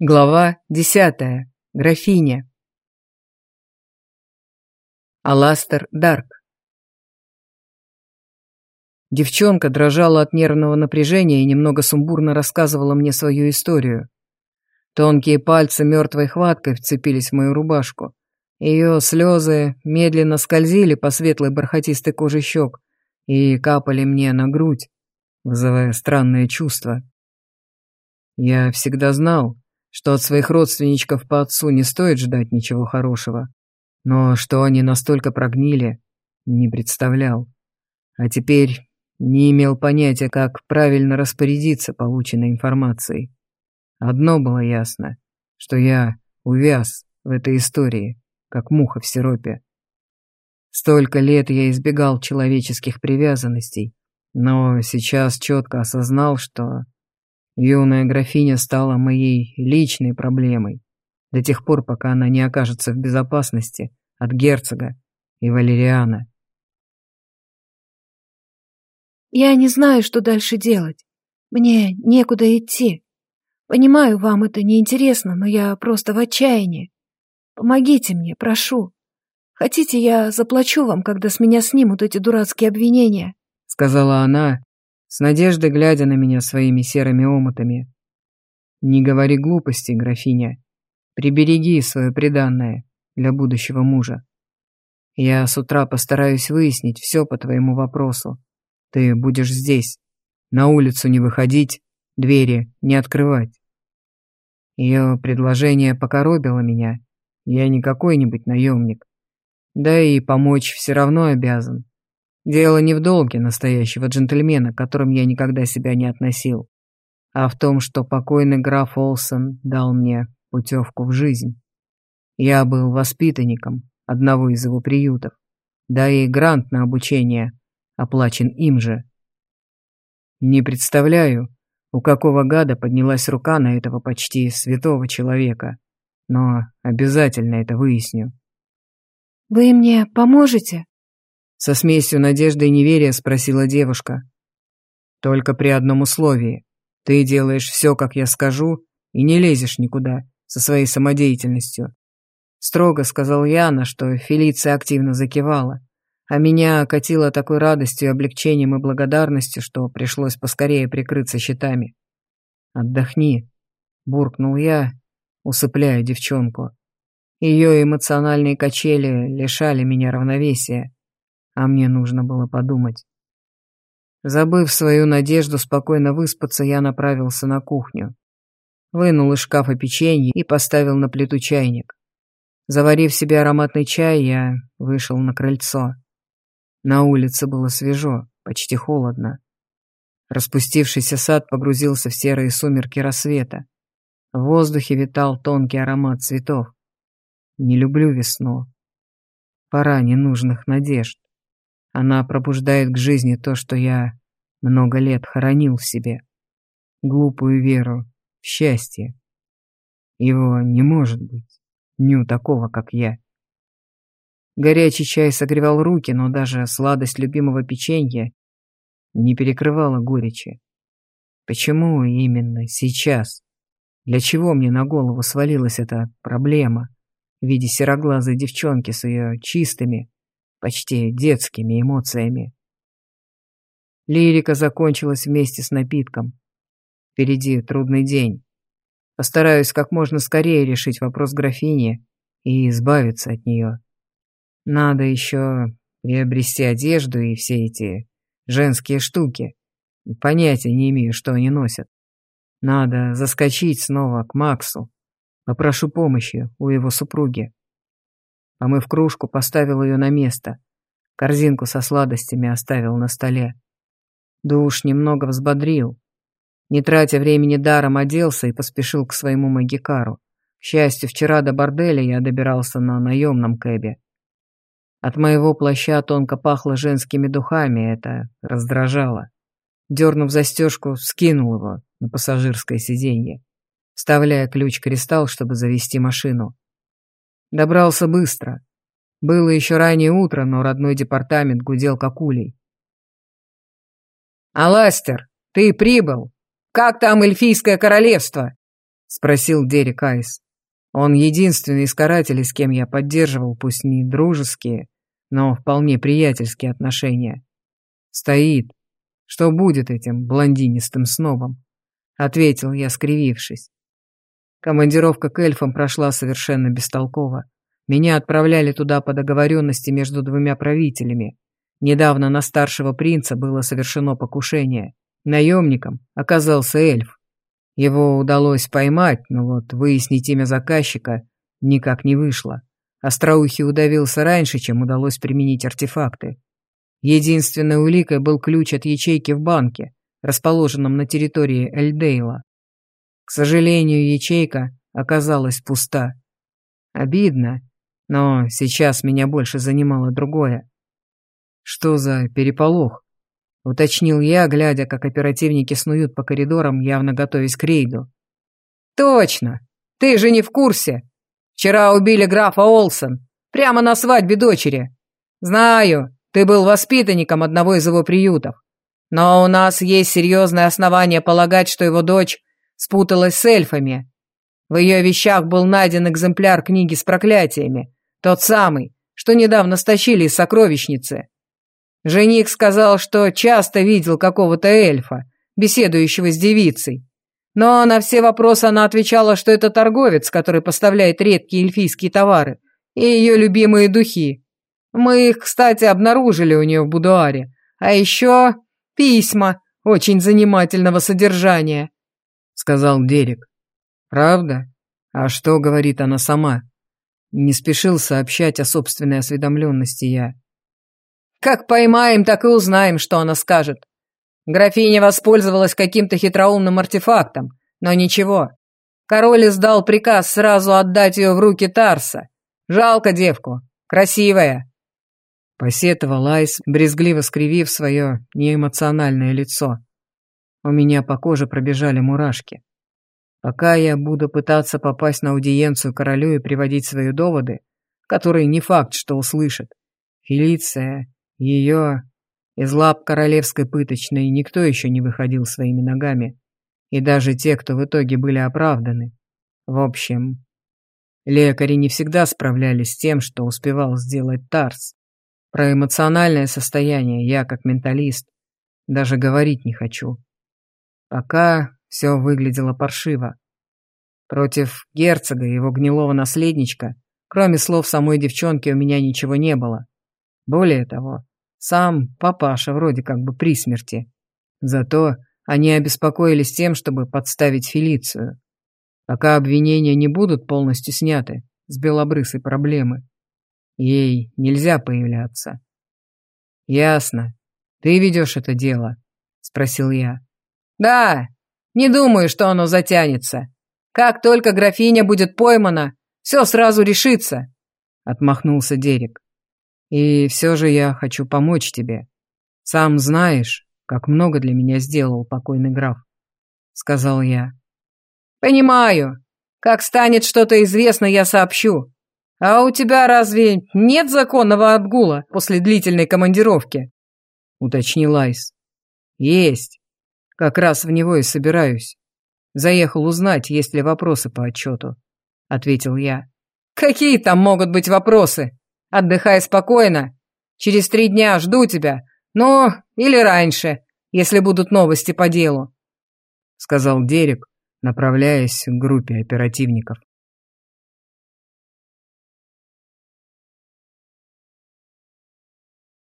Глава десятая. Графиня. Аластер Дарк. Девчонка дрожала от нервного напряжения и немного сумбурно рассказывала мне свою историю. Тонкие пальцы мертвой хваткой вцепились в мою рубашку. Ее слезы медленно скользили по светлой бархатистой коже щек и капали мне на грудь, вызывая странное чувство. Я всегда знал, что от своих родственничков по отцу не стоит ждать ничего хорошего. Но что они настолько прогнили, не представлял. А теперь не имел понятия, как правильно распорядиться полученной информацией. Одно было ясно, что я увяз в этой истории, как муха в сиропе. Столько лет я избегал человеческих привязанностей, но сейчас четко осознал, что Юная графиня стала моей личной проблемой до тех пор, пока она не окажется в безопасности от герцога и Валериана. «Я не знаю, что дальше делать. Мне некуда идти. Понимаю, вам это неинтересно, но я просто в отчаянии. Помогите мне, прошу. Хотите, я заплачу вам, когда с меня снимут эти дурацкие обвинения?» Сказала она, с надеждой глядя на меня своими серыми омутами. «Не говори глупостей, графиня. Прибереги свое преданное для будущего мужа. Я с утра постараюсь выяснить все по твоему вопросу. Ты будешь здесь. На улицу не выходить, двери не открывать». Ее предложение покоробило меня. Я не какой-нибудь наемник. Да и помочь все равно обязан. Дело не в долге настоящего джентльмена, к которым я никогда себя не относил, а в том, что покойный граф Олсон дал мне путевку в жизнь. Я был воспитанником одного из его приютов, да и грант на обучение оплачен им же. Не представляю, у какого гада поднялась рука на этого почти святого человека, но обязательно это выясню. «Вы мне поможете?» Со смесью надежды и неверия спросила девушка. Только при одном условии. Ты делаешь все, как я скажу, и не лезешь никуда со своей самодеятельностью. Строго сказал я, на что Фелиция активно закивала, а меня окатило такой радостью, облегчением и благодарностью, что пришлось поскорее прикрыться щитами. «Отдохни», — буркнул я, усыпляя девчонку. Ее эмоциональные качели лишали меня равновесия, а мне нужно было подумать. Забыв свою надежду спокойно выспаться, я направился на кухню. Вынул из шкафа печенье и поставил на плиту чайник. Заварив себе ароматный чай, я вышел на крыльцо. На улице было свежо, почти холодно. Распустившийся сад погрузился в серые сумерки рассвета. В воздухе витал тонкий аромат цветов. Не люблю весну. Пора ненужных надежд. Она пробуждает к жизни то, что я много лет хоронил в себе. Глупую веру в счастье. Его не может быть. Ни у такого, как я. Горячий чай согревал руки, но даже сладость любимого печенья не перекрывала горечи. Почему именно сейчас? Для чего мне на голову свалилась эта проблема в виде сероглазой девчонки с ее чистыми, почти детскими эмоциями. Лирика закончилась вместе с напитком. Впереди трудный день. Постараюсь как можно скорее решить вопрос графини и избавиться от нее. Надо еще приобрести одежду и все эти женские штуки. Понятия не имею, что они носят. Надо заскочить снова к Максу. Попрошу помощи у его супруги. Помыв кружку, поставил ее на место. Корзинку со сладостями оставил на столе. Душ немного взбодрил. Не тратя времени даром, оделся и поспешил к своему магикару. К счастью, вчера до борделя я добирался на наемном кэбе. От моего плаща тонко пахло женскими духами, это раздражало. Дернув застежку, скинул его на пассажирское сиденье, вставляя ключ-кристалл, чтобы завести машину. Добрался быстро. Было еще раннее утро, но родной департамент гудел как улей. «Аластер, ты прибыл! Как там эльфийское королевство?» Спросил Дерек Айс. Он единственный из карателей, с кем я поддерживал, пусть не дружеские, но вполне приятельские отношения. Стоит. Что будет этим блондинистым снобом? Ответил я, скривившись. Командировка к эльфам прошла совершенно бестолково. Меня отправляли туда по договоренности между двумя правителями. Недавно на старшего принца было совершено покушение. Наемником оказался эльф. Его удалось поймать, но вот выяснить имя заказчика никак не вышло. Остроухий удавился раньше, чем удалось применить артефакты. Единственной уликой был ключ от ячейки в банке, расположенном на территории Эльдейла. К сожалению, ячейка оказалась пуста. Обидно, но сейчас меня больше занимало другое. Что за переполох? Уточнил я, глядя, как оперативники снуют по коридорам, явно готовясь к рейду. «Точно! Ты же не в курсе! Вчера убили графа Олсон, прямо на свадьбе дочери. Знаю, ты был воспитанником одного из его приютов. Но у нас есть серьезное основание полагать, что его дочь спуталась с эльфами. В ее вещах был найден экземпляр книги с проклятиями, тот самый, что недавно стащили из сокровищницы. Жених сказал, что часто видел какого-то эльфа, беседующего с девицей. Но на все вопросы она отвечала, что это торговец, который поставляет редкие эльфийские товары и ее любимые духи. Мы их, кстати, обнаружили у нее в будуаре. А еще письма очень занимательного содержания, — сказал Дерек. Правда? А что говорит она сама? Не спешил сообщать о собственной осведомленности я. Как поймаем, так и узнаем, что она скажет. Графиня воспользовалась каким-то хитроумным артефактом, но ничего. Король издал приказ сразу отдать ее в руки Тарса. Жалко девку, красивая. Посетовал Айс, брезгливо скривив свое неэмоциональное лицо. У меня по коже пробежали мурашки. Пока я буду пытаться попасть на аудиенцию королю и приводить свои доводы, которые не факт, что услышит, Фелиция ее из лап королевской пыточной никто еще не выходил своими ногами, и даже те, кто в итоге были оправданы. В общем, лекари не всегда справлялись с тем, что успевал сделать Тарс. Про эмоциональное состояние я, как менталист, даже говорить не хочу. Пока все выглядело паршиво. Против герцога и его гнилого наследничка, кроме слов самой девчонки, у меня ничего не было. Более того, сам папаша вроде как бы при смерти. Зато они обеспокоились тем, чтобы подставить Фелицию. Пока обвинения не будут полностью сняты с белобрысой проблемы, ей нельзя появляться. «Ясно. Ты ведешь это дело?» — спросил я. «Да, не думаю, что оно затянется. Как только графиня будет поймана, все сразу решится», — отмахнулся Дерек. И все же я хочу помочь тебе. Сам знаешь, как много для меня сделал покойный граф», — сказал я. «Понимаю. Как станет что-то известно, я сообщу. А у тебя разве нет законного отгула после длительной командировки?» — уточнил Айс. «Есть. Как раз в него и собираюсь. Заехал узнать, есть ли вопросы по отчету», — ответил я. «Какие там могут быть вопросы?» Отдыхай спокойно. Через три дня жду тебя. Ну, или раньше, если будут новости по делу», — сказал Дерек, направляясь к группе оперативников.